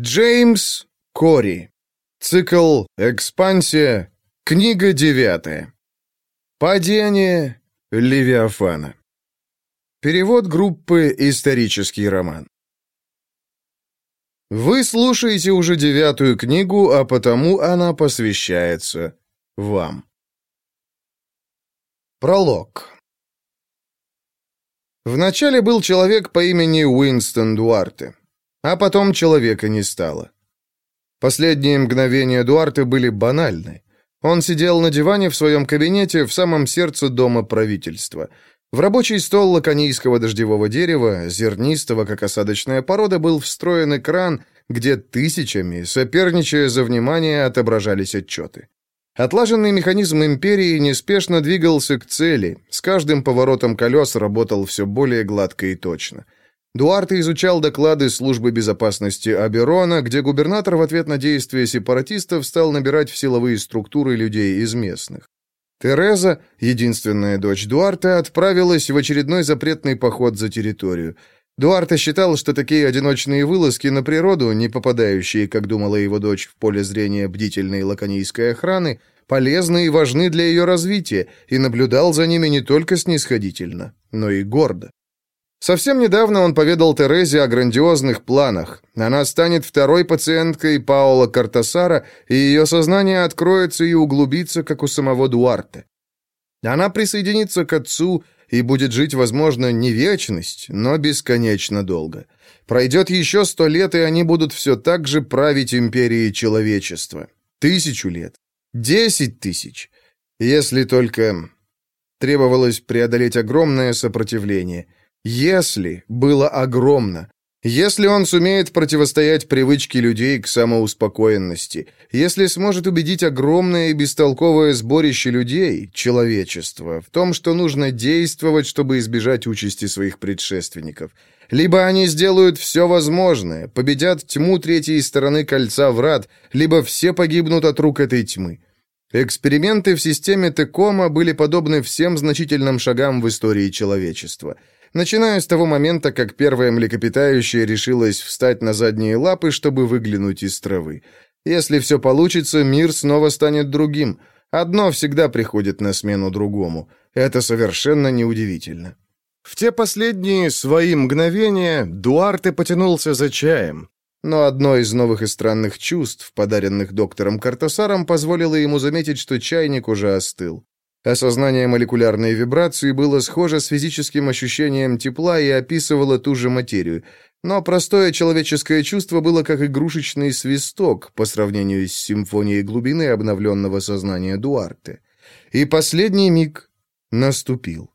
Джеймс Кори. Цикл «Экспансия». Книга девятая. Падение Левиафана. Перевод группы «Исторический роман». Вы слушаете уже девятую книгу, а потому она посвящается вам. Пролог. Вначале был человек по имени Уинстон Дуарте, а потом человека не стало. Последние мгновения Дуарте были банальны. Он сидел на диване в своем кабинете в самом сердце дома правительства. В рабочий стол лаконийского дождевого дерева, зернистого, как осадочная порода, был встроен экран, где тысячами, соперничая за внимание, отображались отчеты. Отлаженный механизм империи неспешно двигался к цели, с каждым поворотом колес работал все более гладко и точно. Дуарте изучал доклады службы безопасности Аберона, где губернатор в ответ на действия сепаратистов стал набирать в силовые структуры людей из местных. Тереза, единственная дочь Дуарте, отправилась в очередной запретный поход за территорию – Дуарте считал, что такие одиночные вылазки на природу, не попадающие, как думала его дочь, в поле зрения бдительной лаконийской охраны, полезны и важны для ее развития, и наблюдал за ними не только снисходительно, но и гордо. Совсем недавно он поведал Терезе о грандиозных планах. Она станет второй пациенткой Паула Картасара, и ее сознание откроется и углубится, как у самого Дуарте. Она присоединится к отцу и будет жить, возможно, не вечность, но бесконечно долго. Пройдет еще сто лет, и они будут все так же править империей человечества. Тысячу лет. Десять тысяч. Если только... Требовалось преодолеть огромное сопротивление. Если было огромно. Если он сумеет противостоять привычке людей к самоуспокоенности, если сможет убедить огромное и бестолковое сборище людей, человечество, в том, что нужно действовать, чтобы избежать участи своих предшественников, либо они сделают все возможное, победят тьму третьей стороны кольца врат, либо все погибнут от рук этой тьмы. Эксперименты в системе Текома были подобны всем значительным шагам в истории человечества – начиная с того момента, как первая млекопитающее решилось встать на задние лапы, чтобы выглянуть из травы. Если все получится, мир снова станет другим. Одно всегда приходит на смену другому. Это совершенно неудивительно. В те последние свои мгновения Дуарте потянулся за чаем. Но одно из новых и странных чувств, подаренных доктором Картасаром, позволило ему заметить, что чайник уже остыл. Осознание молекулярной вибрации было схоже с физическим ощущением тепла и описывало ту же материю. Но простое человеческое чувство было как игрушечный свисток по сравнению с симфонией глубины обновленного сознания Дуарте. И последний миг наступил.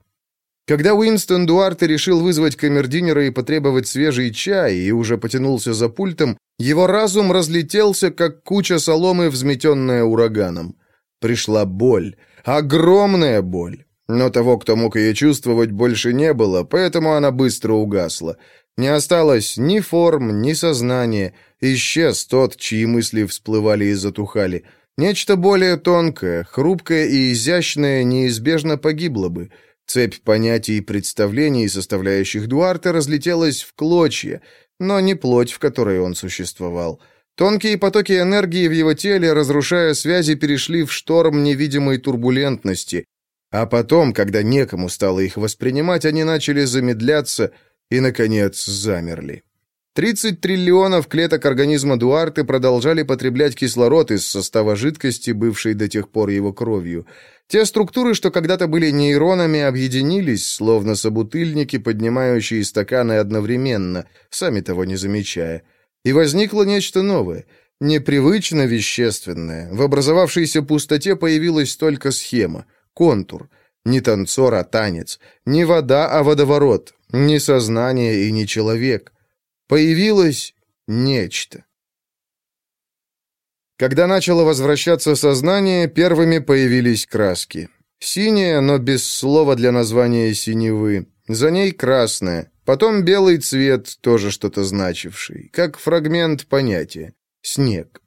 Когда Уинстон Дуарте решил вызвать камердинера и потребовать свежий чай и уже потянулся за пультом, его разум разлетелся, как куча соломы, взметенная ураганом. Пришла боль — Огромная боль. Но того, кто мог ее чувствовать, больше не было, поэтому она быстро угасла. Не осталось ни форм, ни сознания. Исчез тот, чьи мысли всплывали и затухали. Нечто более тонкое, хрупкое и изящное неизбежно погибло бы. Цепь понятий и представлений, составляющих Дуарта, разлетелась в клочья, но не плоть, в которой он существовал. Тонкие потоки энергии в его теле, разрушая связи, перешли в шторм невидимой турбулентности, а потом, когда некому стало их воспринимать, они начали замедляться и, наконец, замерли. 30 триллионов клеток организма Дуарты продолжали потреблять кислород из состава жидкости, бывшей до тех пор его кровью. Те структуры, что когда-то были нейронами, объединились, словно собутыльники, поднимающие стаканы одновременно, сами того не замечая. И возникло нечто новое, непривычно вещественное. В образовавшейся пустоте появилась только схема, контур. Не танцор, а танец. Не вода, а водоворот. Не сознание и не человек. Появилось нечто. Когда начало возвращаться сознание, первыми появились краски. Синяя, но без слова для названия синевы. За ней красная. Потом белый цвет, тоже что-то значивший, как фрагмент понятия. Снег.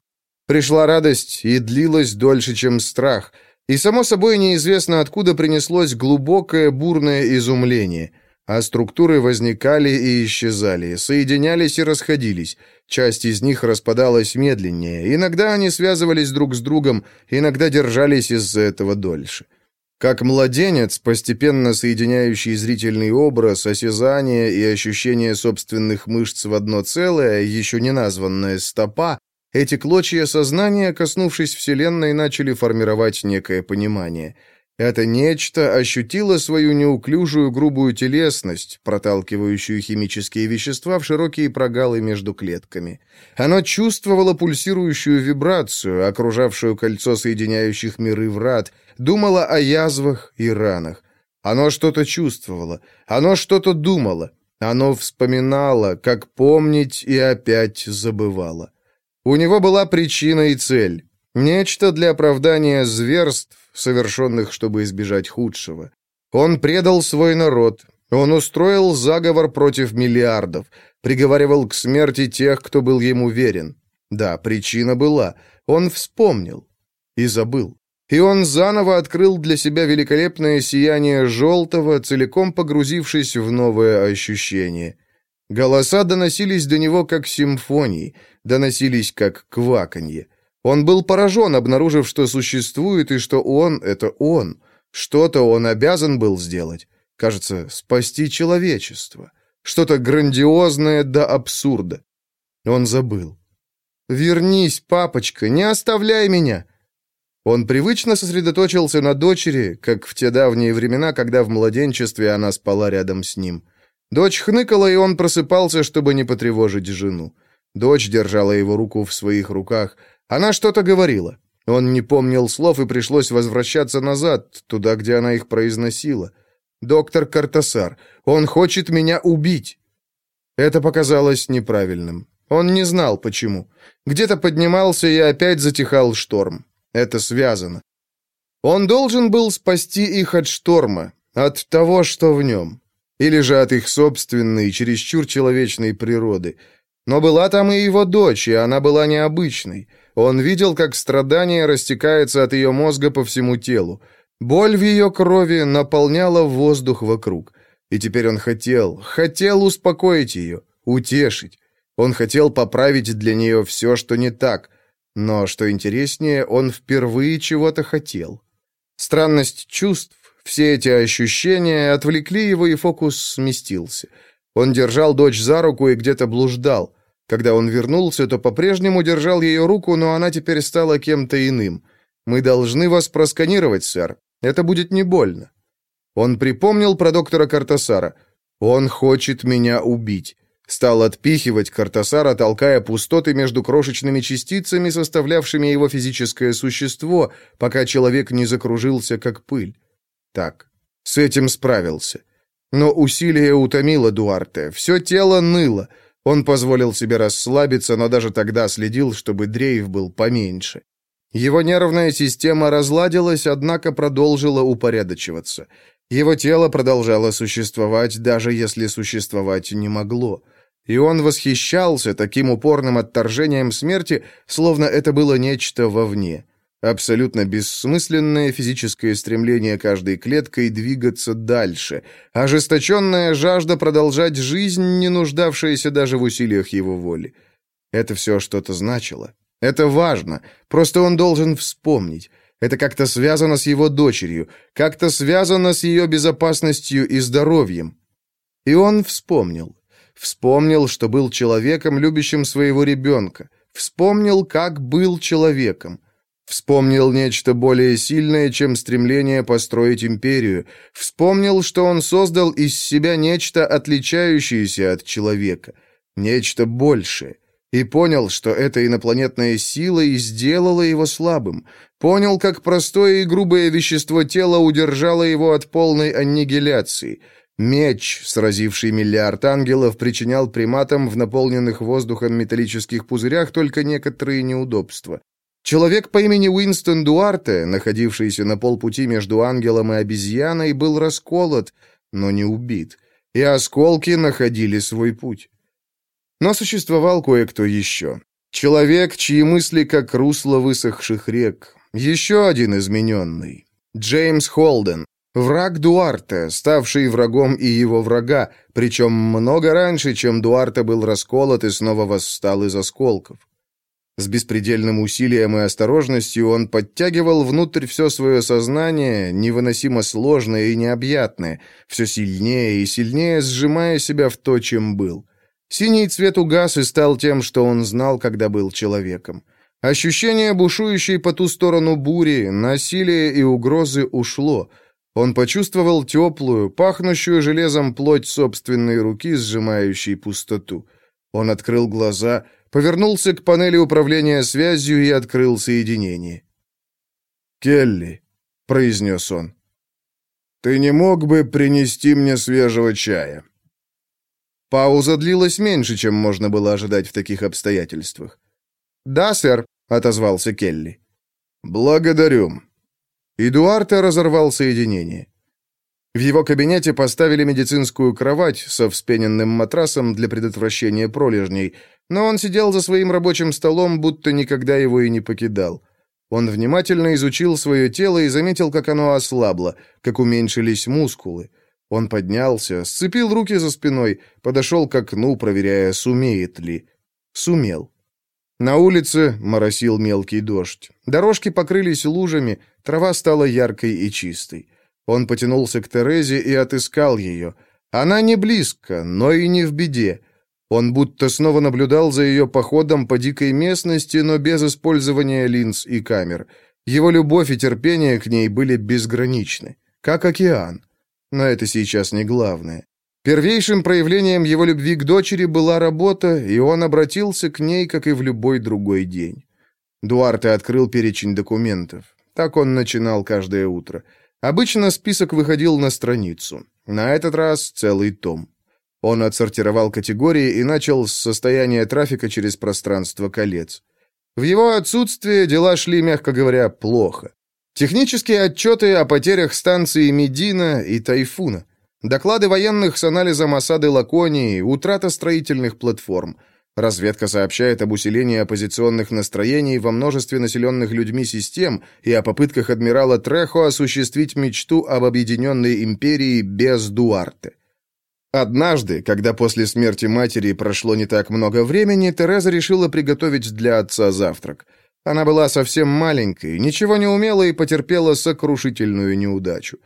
Пришла радость и длилась дольше, чем страх. И, само собой, неизвестно откуда принеслось глубокое бурное изумление. А структуры возникали и исчезали, соединялись и расходились. Часть из них распадалась медленнее. Иногда они связывались друг с другом, иногда держались из-за этого дольше. Как младенец, постепенно соединяющий зрительный образ, осязание и ощущение собственных мышц в одно целое, еще не названное стопа, эти клочья сознания, коснувшись Вселенной, начали формировать некое понимание — это нечто ощутило свою неуклюжую грубую телесность, проталкивающую химические вещества в широкие прогалы между клетками. Оно чувствовало пульсирующую вибрацию, окружавшую кольцо соединяющих миры врат, думало о язвах и ранах. Оно что-то чувствовало, оно что-то думало, оно вспоминало, как помнить и опять забывало. У него была причина и цель. Нечто для оправдания зверств, совершенных, чтобы избежать худшего. Он предал свой народ. Он устроил заговор против миллиардов, приговаривал к смерти тех, кто был ему верен. Да, причина была. Он вспомнил и забыл. И он заново открыл для себя великолепное сияние желтого, целиком погрузившись в новое ощущение. Голоса доносились до него как симфонии, доносились как кваканье. Он был поражен, обнаружив, что существует и что он — это он. Что-то он обязан был сделать. Кажется, спасти человечество. Что-то грандиозное до абсурда. Он забыл. «Вернись, папочка, не оставляй меня!» Он привычно сосредоточился на дочери, как в те давние времена, когда в младенчестве она спала рядом с ним. Дочь хныкала, и он просыпался, чтобы не потревожить жену. Дочь держала его руку в своих руках. Она что-то говорила. Он не помнил слов, и пришлось возвращаться назад, туда, где она их произносила. «Доктор Картасар, он хочет меня убить!» Это показалось неправильным. Он не знал, почему. Где-то поднимался и опять затихал шторм. Это связано. Он должен был спасти их от шторма, от того, что в нем. Или же от их собственной, чересчур человечной природы. Но была там и его дочь, и она была необычной. Он видел, как страдание растекается от ее мозга по всему телу. Боль в ее крови наполняла воздух вокруг. И теперь он хотел, хотел успокоить ее, утешить. Он хотел поправить для нее все, что не так. Но, что интереснее, он впервые чего-то хотел. Странность чувств, все эти ощущения отвлекли его, и фокус сместился. Он держал дочь за руку и где-то блуждал. Когда он вернулся, то по-прежнему держал ее руку, но она теперь стала кем-то иным. «Мы должны вас просканировать, сэр. Это будет не больно». Он припомнил про доктора Картасара. «Он хочет меня убить». Стал отпихивать Картасара, толкая пустоты между крошечными частицами, составлявшими его физическое существо, пока человек не закружился, как пыль. Так, с этим справился. Но усилие утомило Дуарте, все тело ныло. Он позволил себе расслабиться, но даже тогда следил, чтобы дрейф был поменьше. Его нервная система разладилась, однако продолжила упорядочиваться. Его тело продолжало существовать, даже если существовать не могло. И он восхищался таким упорным отторжением смерти, словно это было нечто вовне. Абсолютно бессмысленное физическое стремление каждой клеткой двигаться дальше, ожесточенная жажда продолжать жизнь, не нуждавшаяся даже в усилиях его воли. Это все что-то значило. Это важно, просто он должен вспомнить. Это как-то связано с его дочерью, как-то связано с ее безопасностью и здоровьем. И он вспомнил. Вспомнил, что был человеком, любящим своего ребенка. Вспомнил, как был человеком. Вспомнил нечто более сильное, чем стремление построить империю. Вспомнил, что он создал из себя нечто отличающееся от человека. Нечто большее. И понял, что эта инопланетная сила и сделала его слабым. Понял, как простое и грубое вещество тела удержало его от полной аннигиляции. Меч, сразивший миллиард ангелов, причинял приматам в наполненных воздухом металлических пузырях только некоторые неудобства. Человек по имени Уинстон Дуарте, находившийся на полпути между ангелом и обезьяной, был расколот, но не убит, и осколки находили свой путь. Но существовал кое-кто еще. Человек, чьи мысли как русло высохших рек. Еще один измененный. Джеймс Холден. Враг Дуарте, ставший врагом и его врага, причем много раньше, чем Дуарте был расколот и снова восстал из осколков. С беспредельным усилием и осторожностью он подтягивал внутрь все свое сознание, невыносимо сложное и необъятное, все сильнее и сильнее сжимая себя в то, чем был. Синий цвет угас и стал тем, что он знал, когда был человеком. Ощущение бушующей по ту сторону бури, насилия и угрозы ушло. Он почувствовал теплую, пахнущую железом плоть собственной руки, сжимающей пустоту. Он открыл глаза — повернулся к панели управления связью и открыл соединение. «Келли», — произнес он, — «ты не мог бы принести мне свежего чая?» Пауза длилась меньше, чем можно было ожидать в таких обстоятельствах. «Да, сэр», — отозвался Келли. «Благодарю». Эдуарда разорвал соединение. В его кабинете поставили медицинскую кровать со вспененным матрасом для предотвращения пролежней, но он сидел за своим рабочим столом, будто никогда его и не покидал. Он внимательно изучил свое тело и заметил, как оно ослабло, как уменьшились мускулы. Он поднялся, сцепил руки за спиной, подошел к окну, проверяя, сумеет ли. Сумел. На улице моросил мелкий дождь. Дорожки покрылись лужами, трава стала яркой и чистой. Он потянулся к Терезе и отыскал ее. Она не близко, но и не в беде. Он будто снова наблюдал за ее походом по дикой местности, но без использования линз и камер. Его любовь и терпение к ней были безграничны, как океан. Но это сейчас не главное. Первейшим проявлением его любви к дочери была работа, и он обратился к ней, как и в любой другой день. Дуарте открыл перечень документов. Так он начинал каждое утро. Обычно список выходил на страницу. На этот раз целый том. Он отсортировал категории и начал с состояния трафика через пространство колец. В его отсутствие дела шли, мягко говоря, плохо. Технические отчеты о потерях станции Медина и Тайфуна. Доклады военных с анализом осады Лаконии, утрата строительных платформ. Разведка сообщает об усилении оппозиционных настроений во множестве населенных людьми систем и о попытках адмирала Трехо осуществить мечту об объединенной империи без Дуарте. Однажды, когда после смерти матери прошло не так много времени, Тереза решила приготовить для отца завтрак. Она была совсем маленькой, ничего не умела и потерпела сокрушительную неудачу.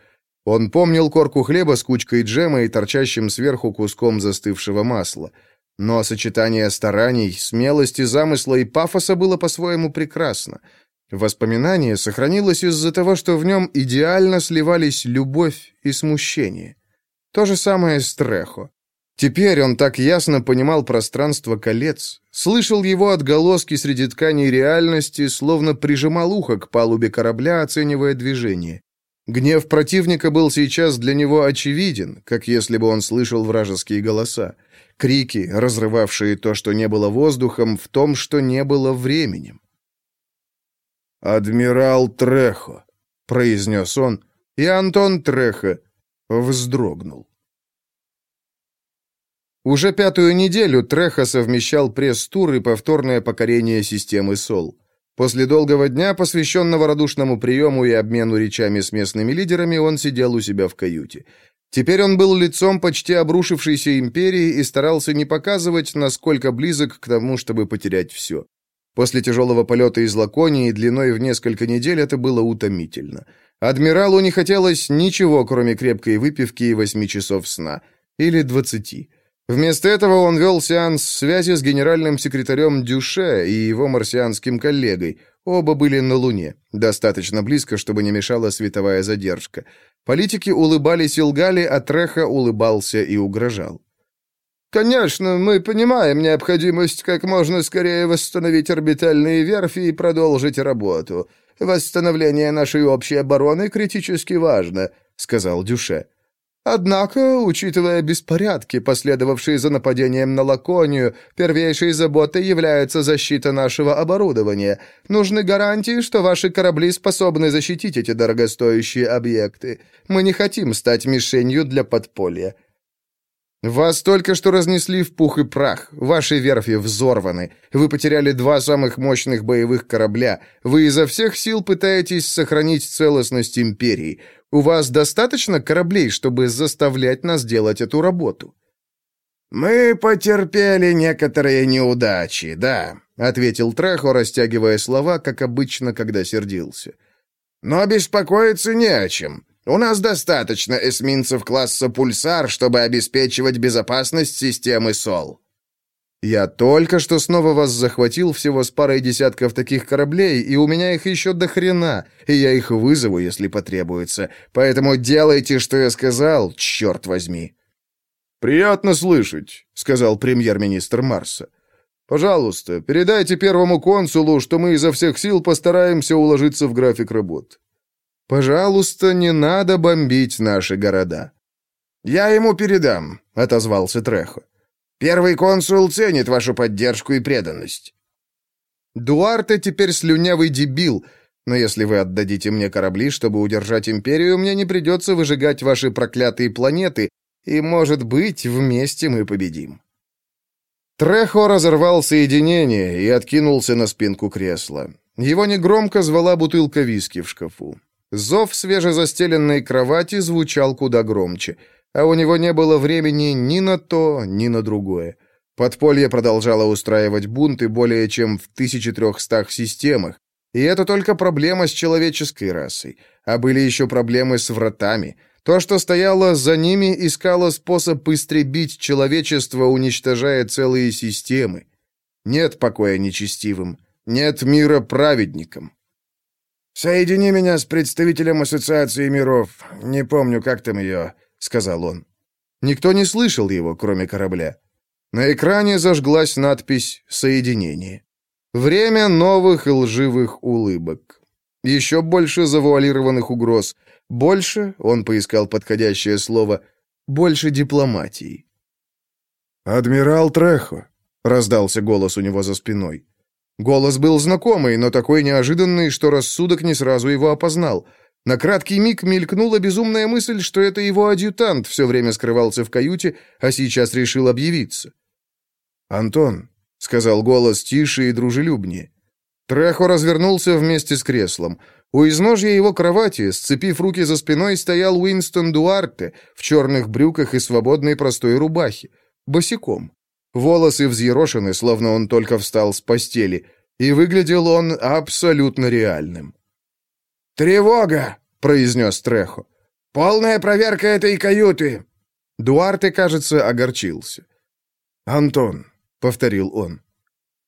Он помнил корку хлеба с кучкой джема и торчащим сверху куском застывшего масла. Но сочетание стараний, смелости, замысла и пафоса было по-своему прекрасно. Воспоминание сохранилось из-за того, что в нем идеально сливались любовь и смущение. То же самое с Трехо. Теперь он так ясно понимал пространство колец, слышал его отголоски среди тканей реальности, словно прижимал ухо к палубе корабля, оценивая движение. Гнев противника был сейчас для него очевиден, как если бы он слышал вражеские голоса. Крики, разрывавшие то, что не было воздухом, в том, что не было временем. «Адмирал Трехо», — произнес он, и Антон Трехо вздрогнул. Уже пятую неделю Треха совмещал пресс-тур и повторное покорение системы СОЛ. После долгого дня, посвященного радушному приему и обмену речами с местными лидерами, он сидел у себя в каюте. Теперь он был лицом почти обрушившейся империи и старался не показывать, насколько близок к тому, чтобы потерять все. После тяжелого полета из Лаконии длиной в несколько недель это было утомительно. Адмиралу не хотелось ничего, кроме крепкой выпивки и восьми часов сна. Или двадцати. Вместо этого он вел сеанс связи с генеральным секретарем Дюше и его марсианским коллегой. Оба были на Луне, достаточно близко, чтобы не мешала световая задержка. Политики улыбались и лгали, а Треха улыбался и угрожал. «Конечно, мы понимаем необходимость как можно скорее восстановить орбитальные верфи и продолжить работу. Восстановление нашей общей обороны критически важно», — сказал Дюше. «Однако, учитывая беспорядки, последовавшие за нападением на Лаконию, первейшей заботой является защита нашего оборудования. Нужны гарантии, что ваши корабли способны защитить эти дорогостоящие объекты. Мы не хотим стать мишенью для подполья. «Вас только что разнесли в пух и прах. Ваши верфи взорваны. Вы потеряли два самых мощных боевых корабля. Вы изо всех сил пытаетесь сохранить целостность империи. У вас достаточно кораблей, чтобы заставлять нас делать эту работу?» «Мы потерпели некоторые неудачи, да», — ответил Трехо, растягивая слова, как обычно, когда сердился. «Но беспокоиться не о чем. У нас достаточно эсминцев класса «Пульсар», чтобы обеспечивать безопасность системы СОЛ». «Я только что снова вас захватил всего с парой десятков таких кораблей, и у меня их еще до хрена, и я их вызову, если потребуется. Поэтому делайте, что я сказал, черт возьми». «Приятно слышать», — сказал премьер-министр Марса. «Пожалуйста, передайте первому консулу, что мы изо всех сил постараемся уложиться в график работ». «Пожалуйста, не надо бомбить наши города». «Я ему передам», — отозвался Трехо. Первый консул ценит вашу поддержку и преданность». «Дуарте теперь слюнявый дебил, но если вы отдадите мне корабли, чтобы удержать империю, мне не придется выжигать ваши проклятые планеты, и, может быть, вместе мы победим». Трехо разорвал соединение и откинулся на спинку кресла. Его негромко звала бутылка виски в шкафу. Зов свежезастеленной кровати звучал куда громче — а у него не было времени ни на то, ни на другое. Подполье продолжало устраивать бунты более чем в 1300 системах, и это только проблема с человеческой расой. А были еще проблемы с вратами. То, что стояло за ними, искало способ истребить человечество, уничтожая целые системы. Нет покоя нечестивым. Нет мира праведникам. «Соедини меня с представителем Ассоциации миров. Не помню, как там ее сказал он. Никто не слышал его, кроме корабля. На экране зажглась надпись «Соединение». Время новых и лживых улыбок. Еще больше завуалированных угроз. Больше, он поискал подходящее слово, больше дипломатии. «Адмирал Трехо», — раздался голос у него за спиной. Голос был знакомый, но такой неожиданный, что рассудок не сразу его опознал — на краткий миг мелькнула безумная мысль, что это его адъютант все время скрывался в каюте, а сейчас решил объявиться. «Антон», — сказал голос тише и дружелюбнее. Трехо развернулся вместе с креслом. У изножья его кровати, сцепив руки за спиной, стоял Уинстон Дуарте в черных брюках и свободной простой рубахе, босиком. Волосы взъерошены, словно он только встал с постели, и выглядел он абсолютно реальным. «Тревога!» — произнес Трехо. «Полная проверка этой каюты!» Дуарте, кажется, огорчился. «Антон», — повторил он.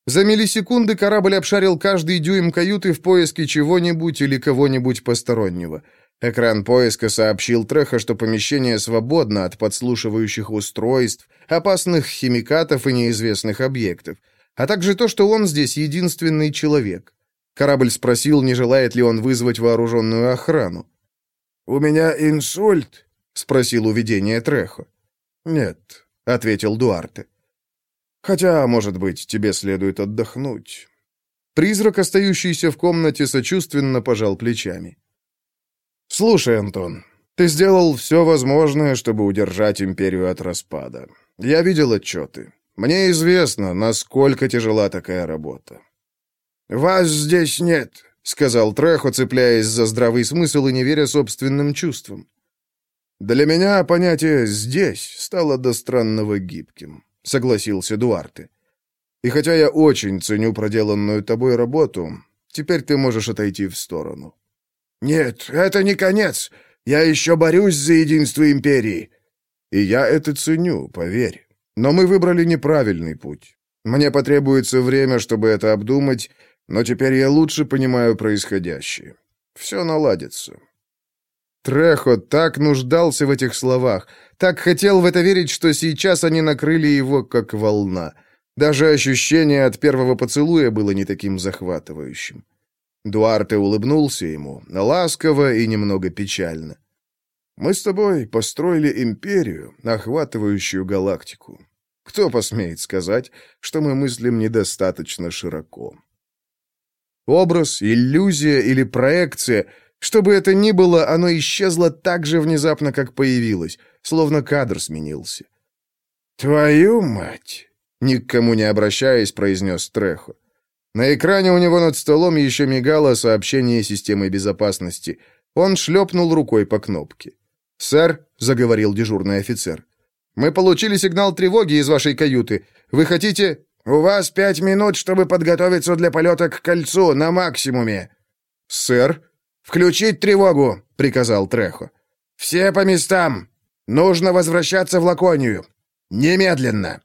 За миллисекунды корабль обшарил каждый дюйм каюты в поиске чего-нибудь или кого-нибудь постороннего. Экран поиска сообщил Треха, что помещение свободно от подслушивающих устройств, опасных химикатов и неизвестных объектов, а также то, что он здесь единственный человек. Корабль спросил, не желает ли он вызвать вооруженную охрану. «У меня инсульт?» — спросил увидение Трехо. «Нет», — ответил Дуарте. «Хотя, может быть, тебе следует отдохнуть». Призрак, остающийся в комнате, сочувственно пожал плечами. «Слушай, Антон, ты сделал все возможное, чтобы удержать империю от распада. Я видел отчеты. Мне известно, насколько тяжела такая работа. «Вас здесь нет», — сказал Трехо, цепляясь за здравый смысл и не веря собственным чувствам. «Для меня понятие «здесь» стало до странного гибким», — согласился Дуарте. «И хотя я очень ценю проделанную тобой работу, теперь ты можешь отойти в сторону». «Нет, это не конец. Я еще борюсь за единство империи». «И я это ценю, поверь. Но мы выбрали неправильный путь. Мне потребуется время, чтобы это обдумать, но теперь я лучше понимаю происходящее. Все наладится». Трехо так нуждался в этих словах, так хотел в это верить, что сейчас они накрыли его, как волна. Даже ощущение от первого поцелуя было не таким захватывающим. Дуарте улыбнулся ему, ласково и немного печально. «Мы с тобой построили империю, охватывающую галактику. Кто посмеет сказать, что мы мыслим недостаточно широко?» Образ, иллюзия или проекция, что бы это ни было, оно исчезло так же внезапно, как появилось, словно кадр сменился. «Твою мать!» — ни к кому не обращаясь, произнес Трехо. На экране у него над столом еще мигало сообщение системы безопасности. Он шлепнул рукой по кнопке. «Сэр», — заговорил дежурный офицер, — «мы получили сигнал тревоги из вашей каюты. Вы хотите...» «У вас пять минут, чтобы подготовиться для полета к кольцу на максимуме». «Сэр?» «Включить тревогу», — приказал Трехо. «Все по местам. Нужно возвращаться в Лаконию. Немедленно».